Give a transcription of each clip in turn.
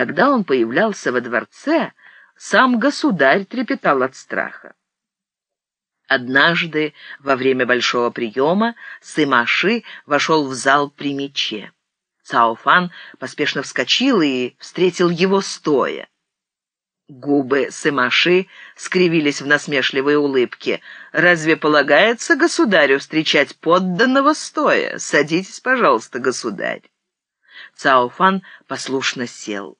Когда он появлялся во дворце, сам государь трепетал от страха. Однажды, во время большого приема, Сымаши вошел в зал при мече. Цаофан поспешно вскочил и встретил его стоя. Губы Сымаши скривились в насмешливой улыбке. «Разве полагается государю встречать подданного стоя? Садитесь, пожалуйста, государь». Цаофан послушно сел.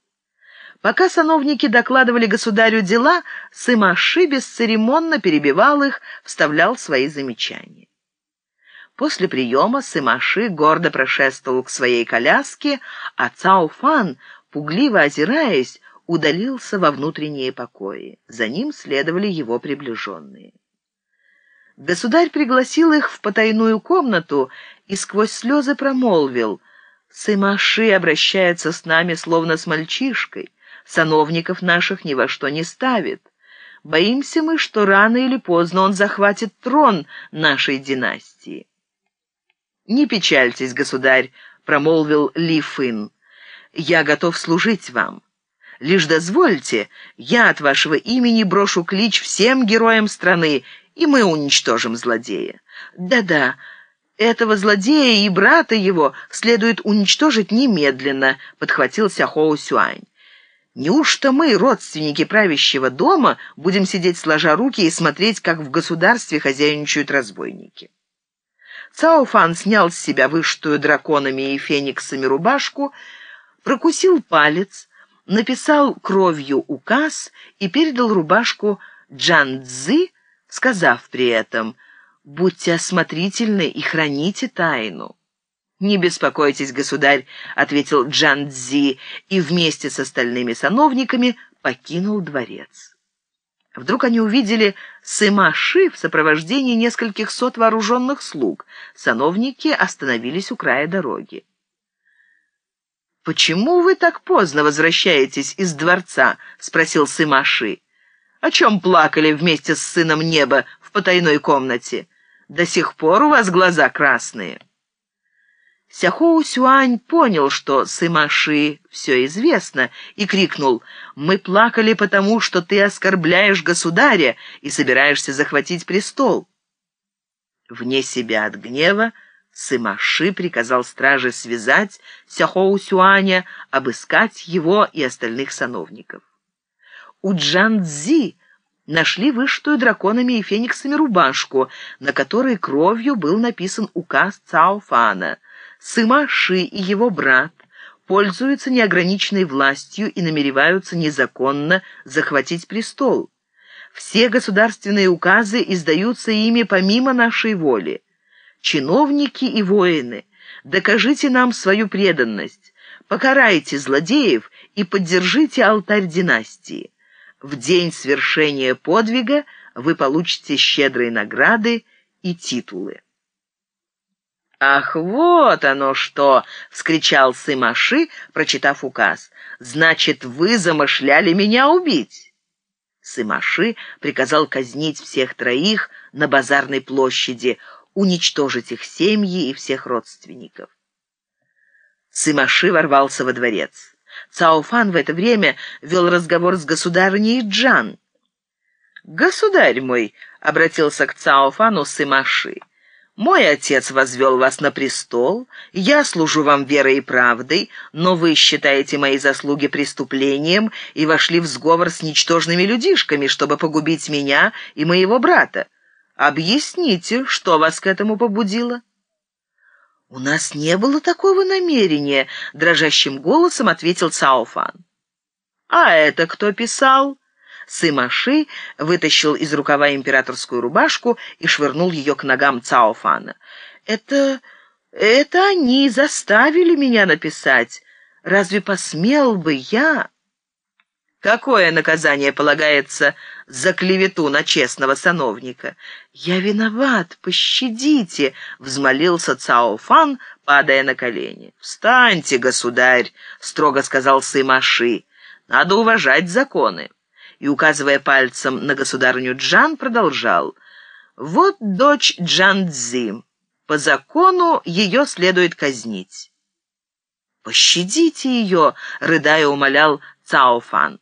Пока сановники докладывали государю дела, Сымаши бесцеремонно перебивал их, вставлял свои замечания. После приема Сымаши гордо прошествовал к своей коляске, а Цаофан, пугливо озираясь, удалился во внутренние покои. За ним следовали его приближенные. Государь пригласил их в потайную комнату и сквозь слезы промолвил «Сымаши обращается с нами, словно с мальчишкой» сановников наших ни во что не ставит. Боимся мы, что рано или поздно он захватит трон нашей династии. «Не печальтесь, государь», — промолвил Ли Фын. «Я готов служить вам. Лишь дозвольте, я от вашего имени брошу клич всем героям страны, и мы уничтожим злодея. Да-да, этого злодея и брата его следует уничтожить немедленно», — подхватил Сяхоу Сюань. Неужто мы, родственники правящего дома, будем сидеть сложа руки и смотреть, как в государстве хозяйничают разбойники? Цао Фан снял с себя вышитую драконами и фениксами рубашку, прокусил палец, написал кровью указ и передал рубашку Джан Цзы, сказав при этом «Будьте осмотрительны и храните тайну». «Не беспокойтесь, государь», — ответил Джан Цзи и вместе с остальными сановниками покинул дворец. Вдруг они увидели Сыма Ши в сопровождении нескольких сот вооруженных слуг. Сановники остановились у края дороги. «Почему вы так поздно возвращаетесь из дворца?» — спросил Сыма Ши. «О чем плакали вместе с сыном неба в потайной комнате? До сих пор у вас глаза красные». Сяхоу Сюань понял, что Сымаши все известно, и крикнул «Мы плакали потому, что ты оскорбляешь государя и собираешься захватить престол». Вне себя от гнева Сымаши приказал страже связать Сяхоу Сюаня, обыскать его и остальных сановников. У Джан Цзи нашли вышитую драконами и фениксами рубашку, на которой кровью был написан указ Цао Фана — Сыма-Ши и его брат пользуются неограниченной властью и намереваются незаконно захватить престол. Все государственные указы издаются ими помимо нашей воли. Чиновники и воины, докажите нам свою преданность, покарайте злодеев и поддержите алтарь династии. В день свершения подвига вы получите щедрые награды и титулы. «Ах, вот оно что!» — вскричал Сымаши, прочитав указ. «Значит, вы замышляли меня убить!» Сымаши приказал казнить всех троих на базарной площади, уничтожить их семьи и всех родственников. Сымаши ворвался во дворец. Цаофан в это время вел разговор с государыней Джан. «Государь мой!» — обратился к Цаофану Сымаши. Мой отец возвел вас на престол, я служу вам верой и правдой, но вы считаете мои заслуги преступлением и вошли в сговор с ничтожными людишками, чтобы погубить меня и моего брата. Объясните, что вас к этому побудило?» «У нас не было такого намерения», — дрожащим голосом ответил Цаофан. «А это кто писал?» Сымаши вытащил из рукава императорскую рубашку и швырнул ее к ногам Цаофана. «Это... это они заставили меня написать. Разве посмел бы я...» «Какое наказание полагается за клевету на честного сановника?» «Я виноват, пощадите!» — взмолился Цаофан, падая на колени. «Встаньте, государь!» — строго сказал Сымаши. «Надо уважать законы» и, указывая пальцем на государыню Джан, продолжал. «Вот дочь Джан Цзи. По закону ее следует казнить». «Пощадите ее!» — рыдая умолял Цаофан.